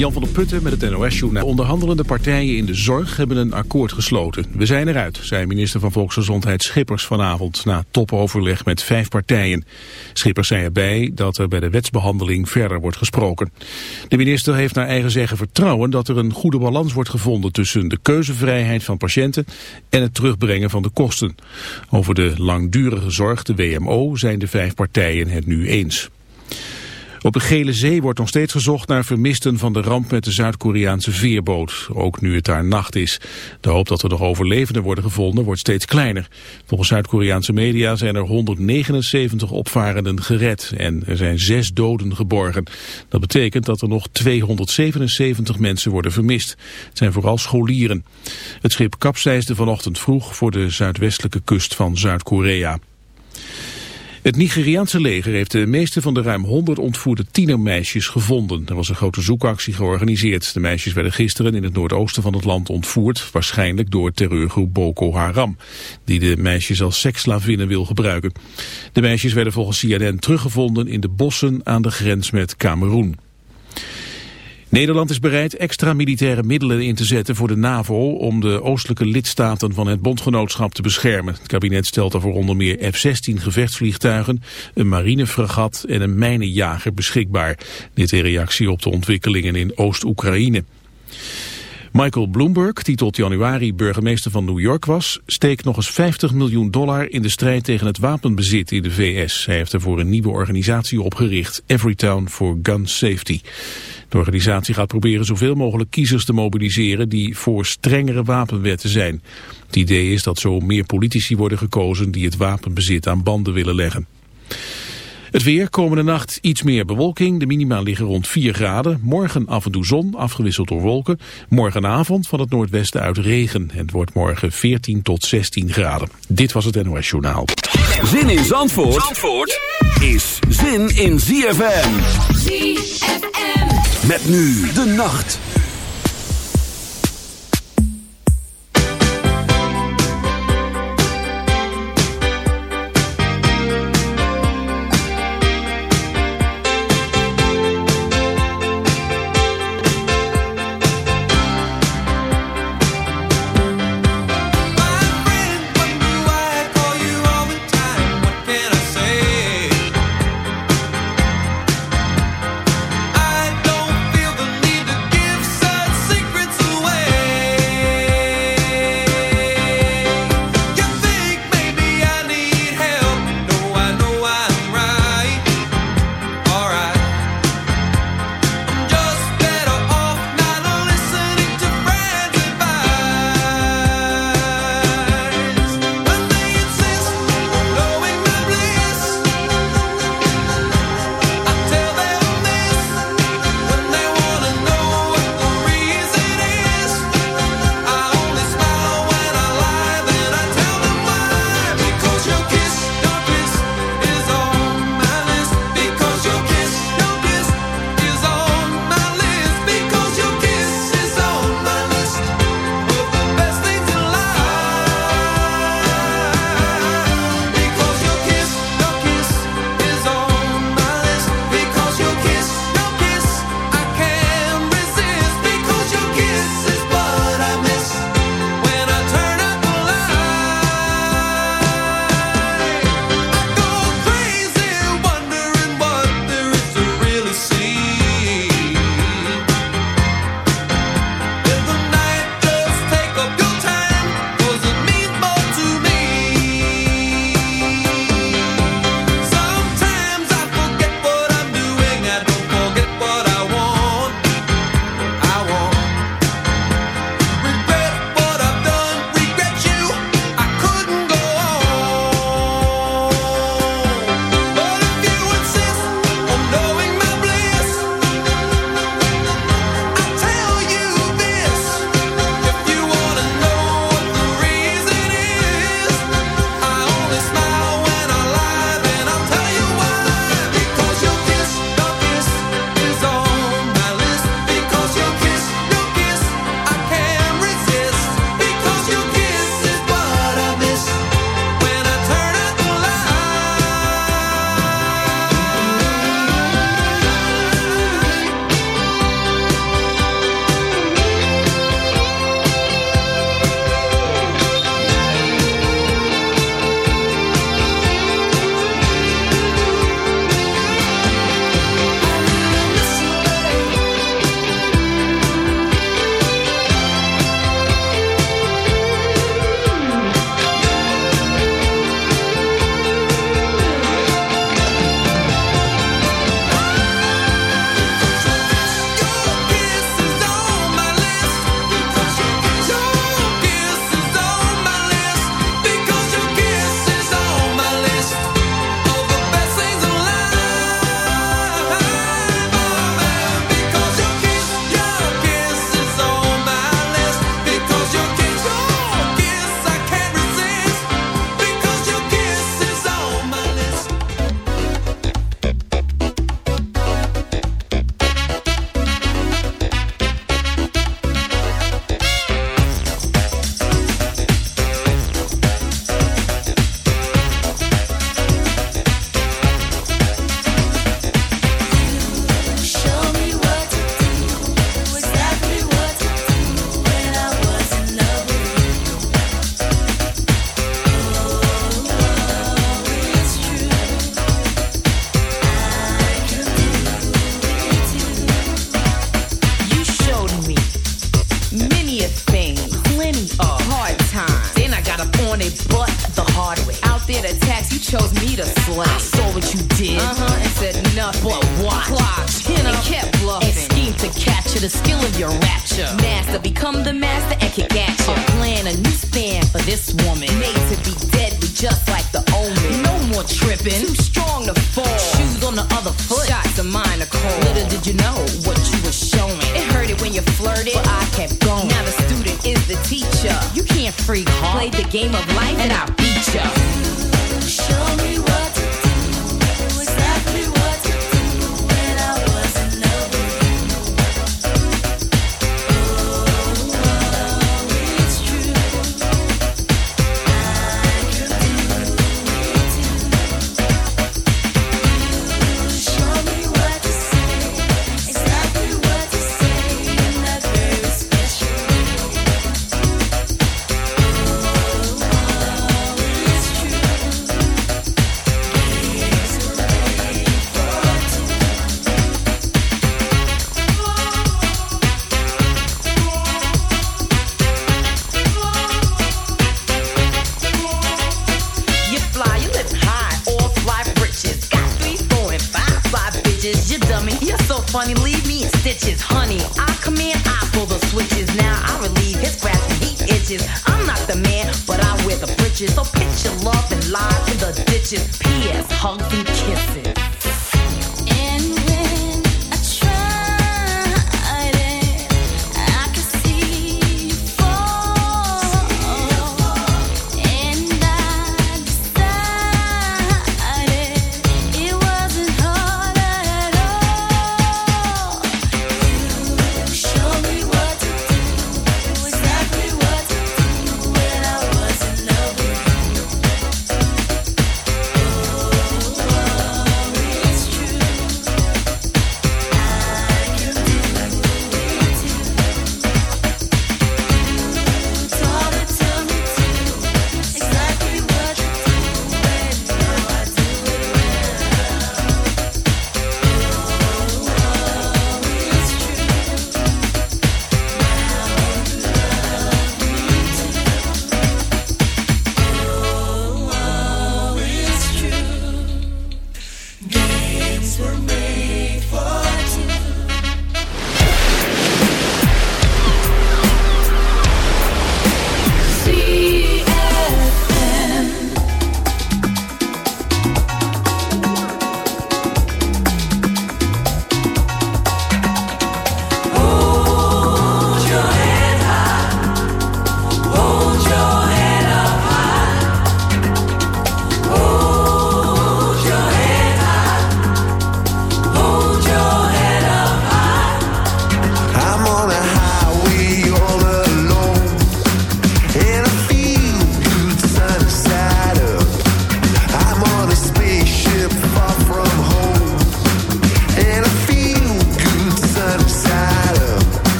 Jan van der Putten met het NOS-journaal. Onderhandelende partijen in de zorg hebben een akkoord gesloten. We zijn eruit, zei minister van Volksgezondheid Schippers vanavond... na topoverleg met vijf partijen. Schippers zei erbij dat er bij de wetsbehandeling verder wordt gesproken. De minister heeft naar eigen zeggen vertrouwen dat er een goede balans wordt gevonden... tussen de keuzevrijheid van patiënten en het terugbrengen van de kosten. Over de langdurige zorg, de WMO, zijn de vijf partijen het nu eens. Op de Gele Zee wordt nog steeds gezocht naar vermisten van de ramp met de Zuid-Koreaanse veerboot. Ook nu het daar nacht is. De hoop dat er nog overlevenden worden gevonden wordt steeds kleiner. Volgens Zuid-Koreaanse media zijn er 179 opvarenden gered en er zijn zes doden geborgen. Dat betekent dat er nog 277 mensen worden vermist. Het zijn vooral scholieren. Het schip kapseisde vanochtend vroeg voor de zuidwestelijke kust van Zuid-Korea. Het Nigeriaanse leger heeft de meeste van de ruim 100 ontvoerde tienermeisjes gevonden. Er was een grote zoekactie georganiseerd. De meisjes werden gisteren in het noordoosten van het land ontvoerd, waarschijnlijk door terreurgroep Boko Haram, die de meisjes als seksslavinnen wil gebruiken. De meisjes werden volgens CNN teruggevonden in de bossen aan de grens met Cameroen. Nederland is bereid extra militaire middelen in te zetten voor de NAVO om de oostelijke lidstaten van het bondgenootschap te beschermen. Het kabinet stelt daarvoor onder meer F-16 gevechtsvliegtuigen, een marinefregat en een mijnenjager beschikbaar. Dit in reactie op de ontwikkelingen in Oost-Oekraïne. Michael Bloomberg, die tot januari burgemeester van New York was, steekt nog eens 50 miljoen dollar in de strijd tegen het wapenbezit in de VS. Hij heeft ervoor een nieuwe organisatie opgericht, Everytown for Gun Safety. De organisatie gaat proberen zoveel mogelijk kiezers te mobiliseren die voor strengere wapenwetten zijn. Het idee is dat zo meer politici worden gekozen die het wapenbezit aan banden willen leggen. Het weer, komende nacht iets meer bewolking. De minima liggen rond 4 graden. Morgen af en toe zon, afgewisseld door wolken. Morgenavond van het noordwesten uit regen. Het wordt morgen 14 tot 16 graden. Dit was het NOS Journaal. Zin in Zandvoort, Zandvoort is zin in ZFM. ZFM. Met nu de nacht.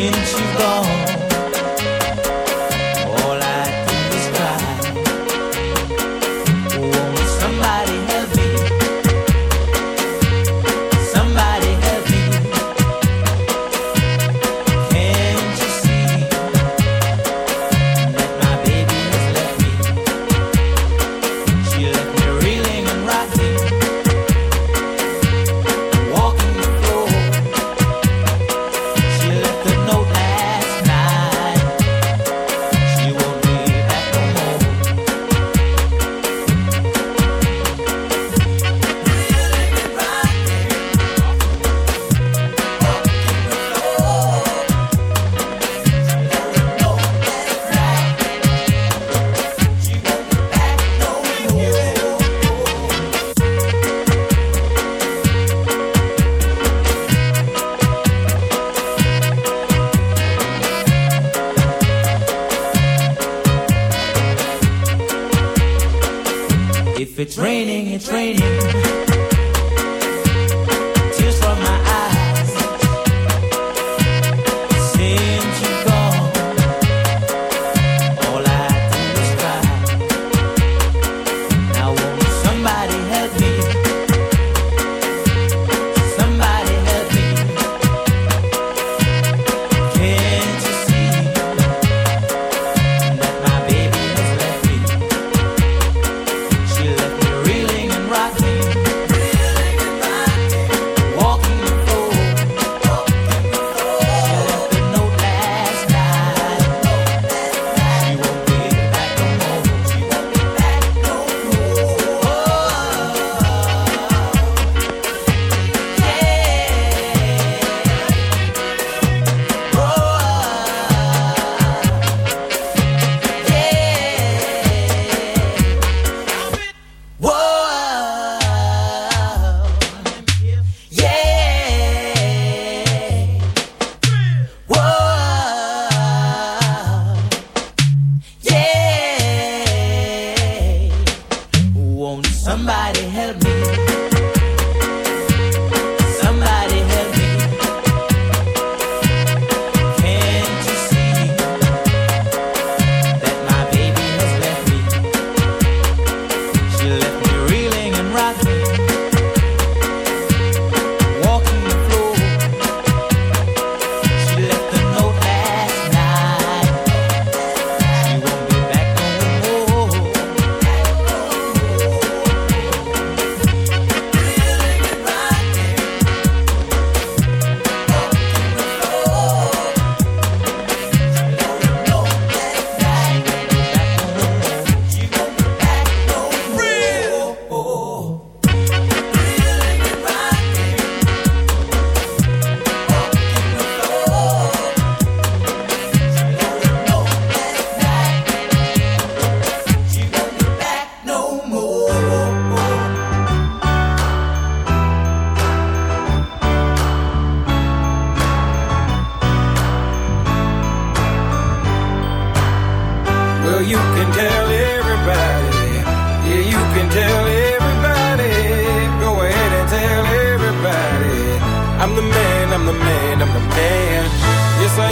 Since you've gone,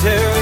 can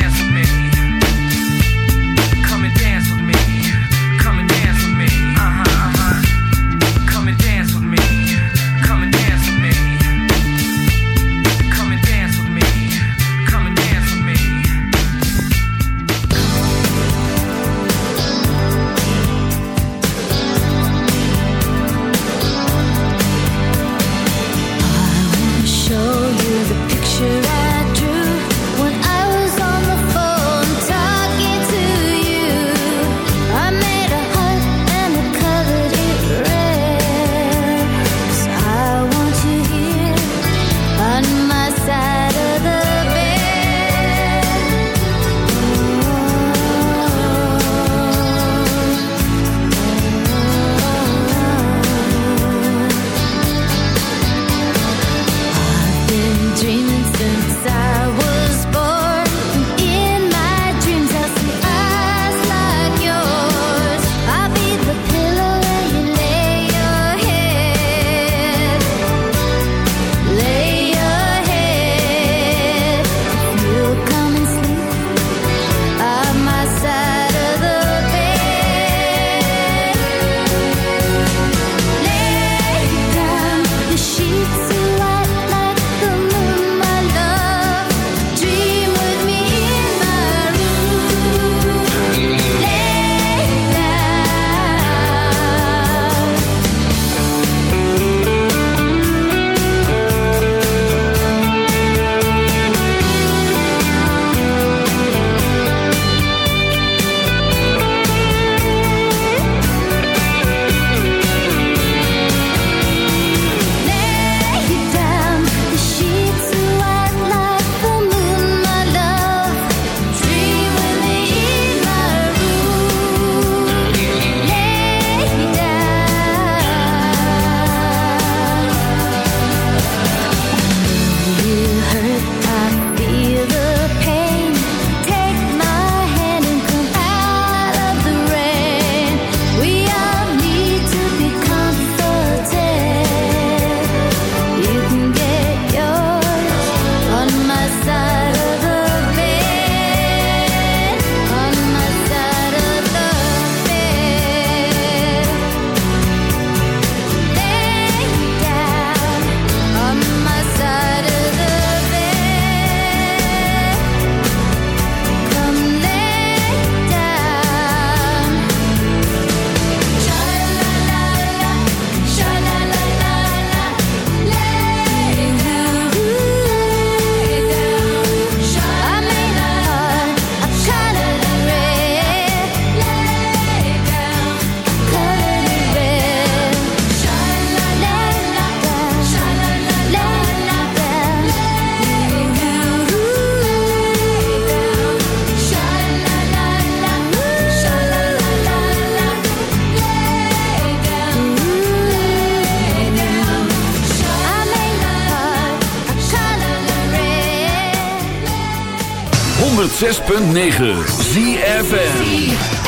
106.9 ZFN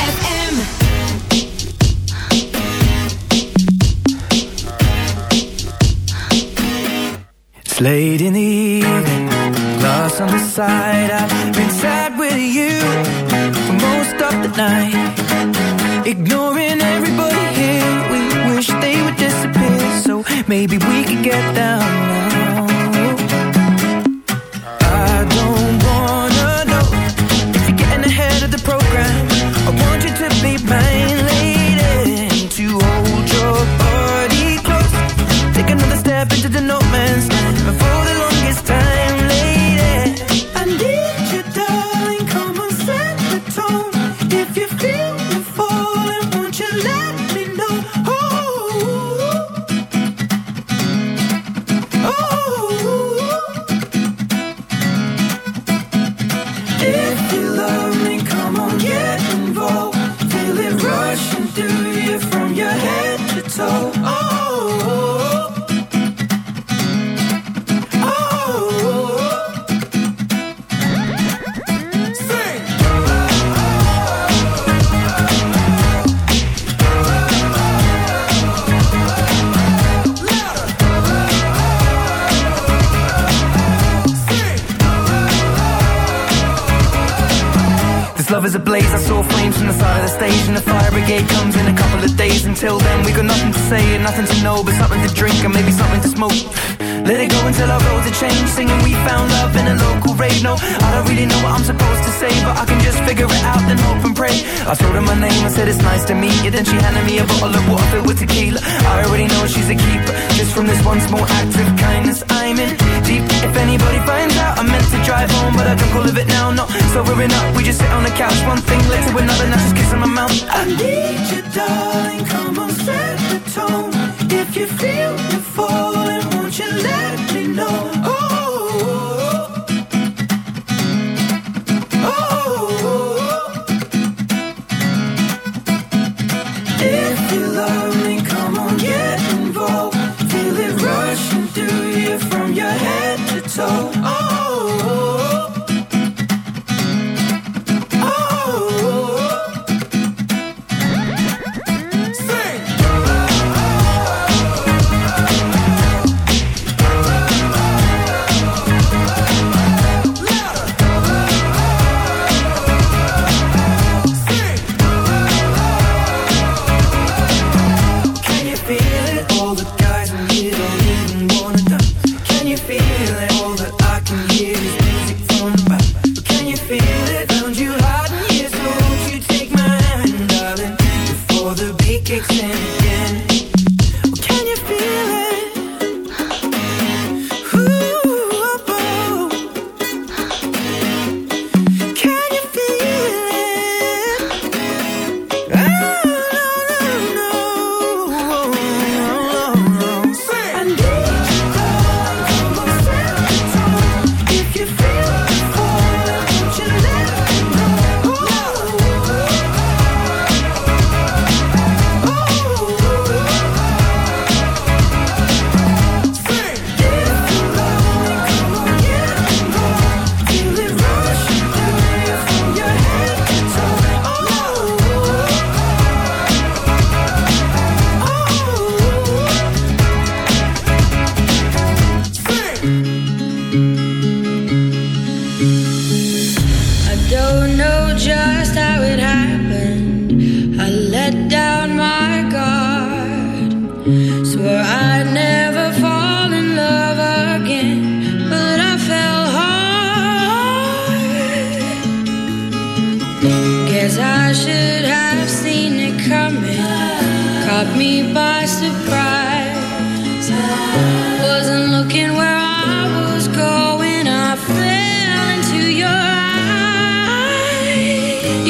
Late in the evening, glass on the side.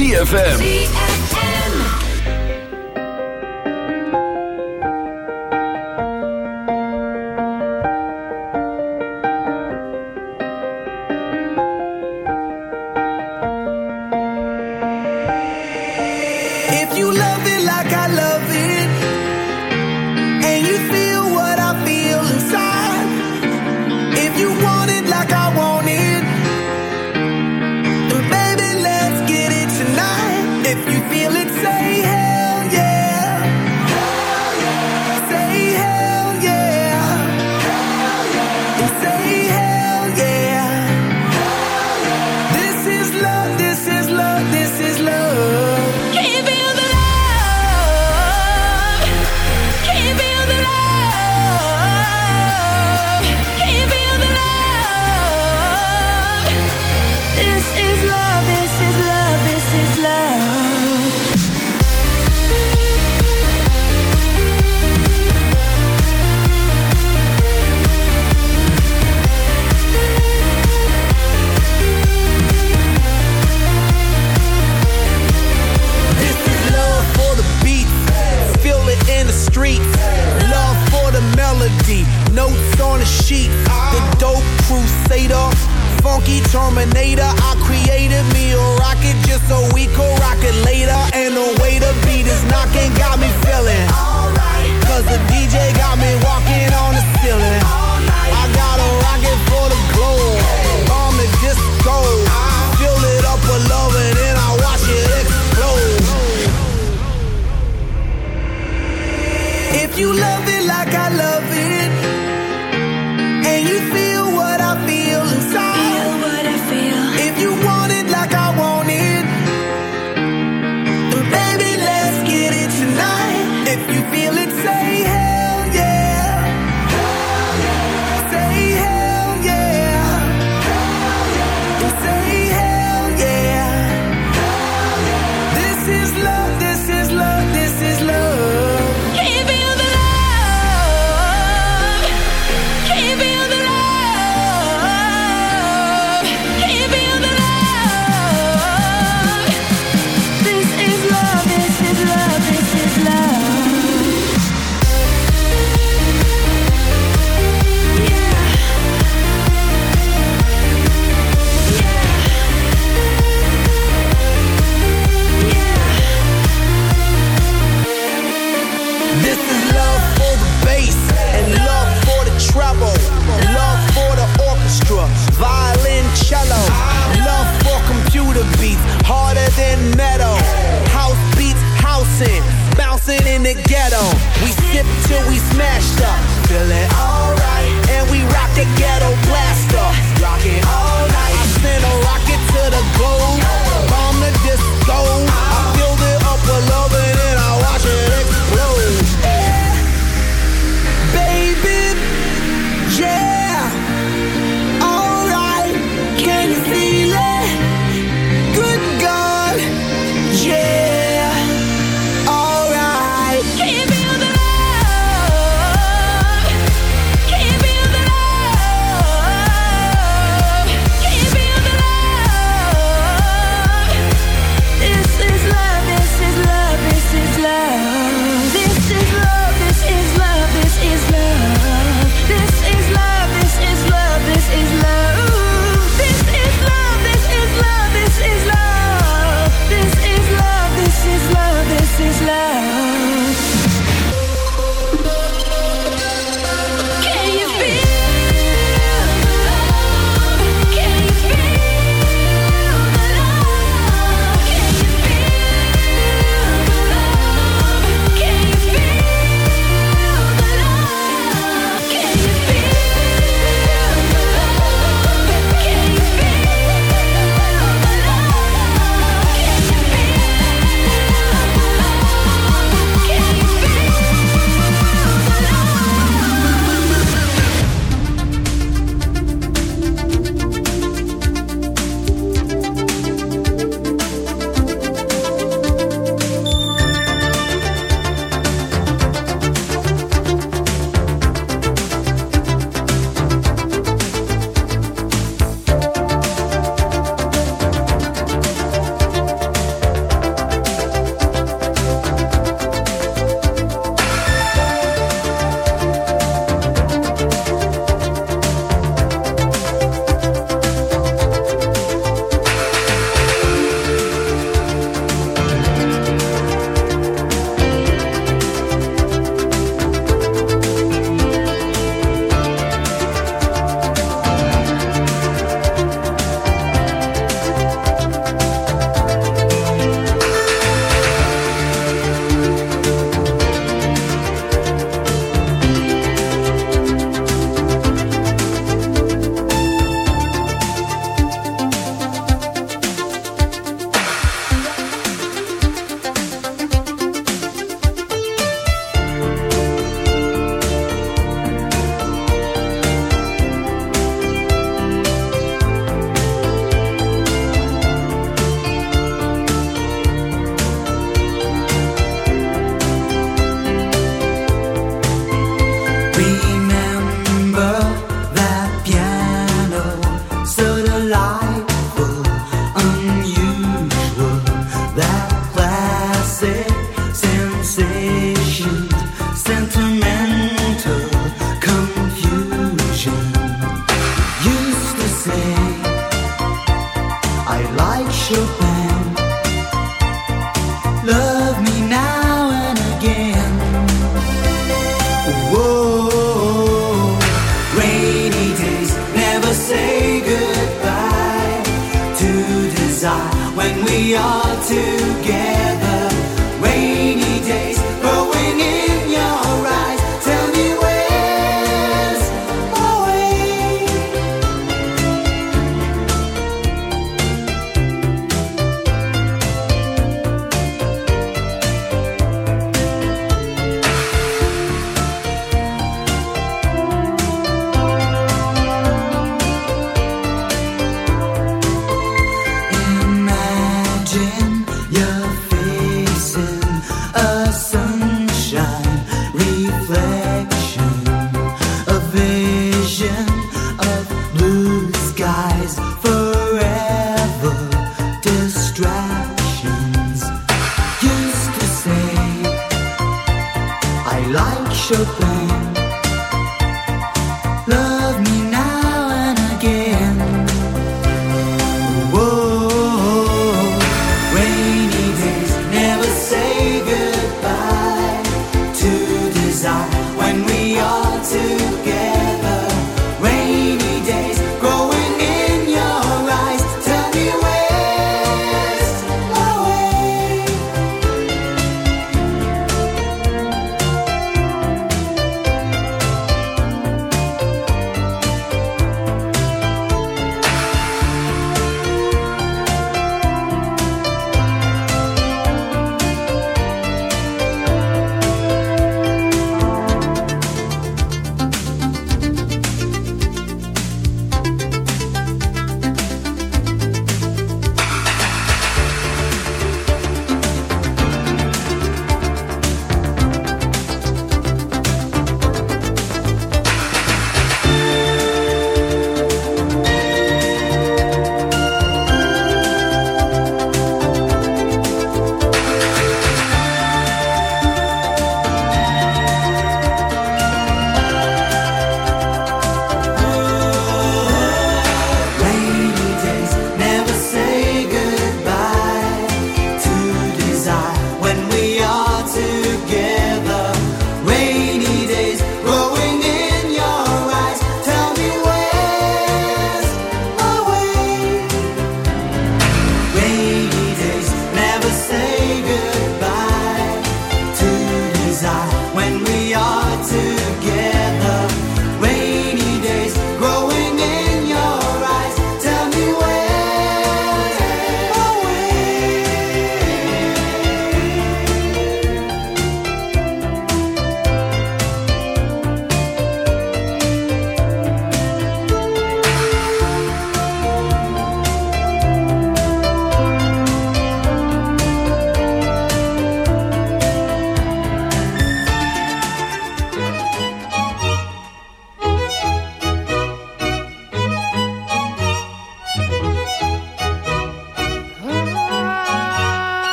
ZFM.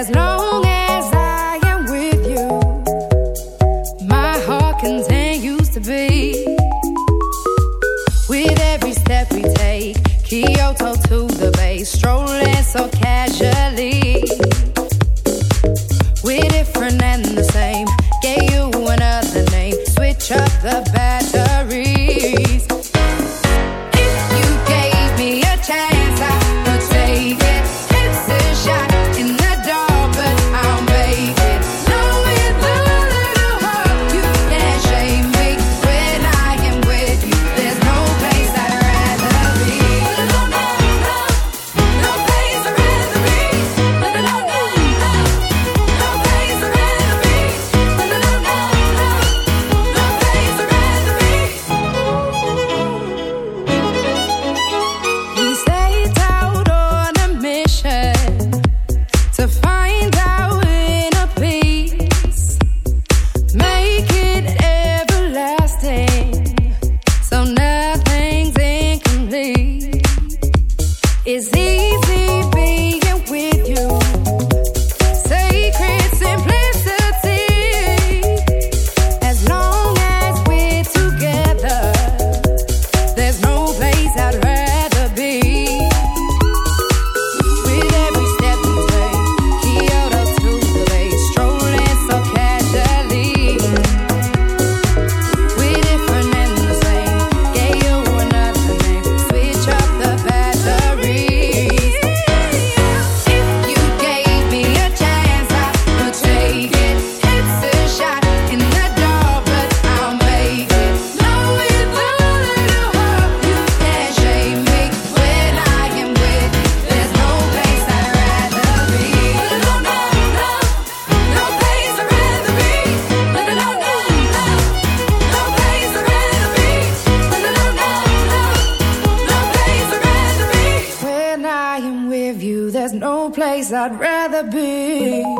As long as I'd rather be.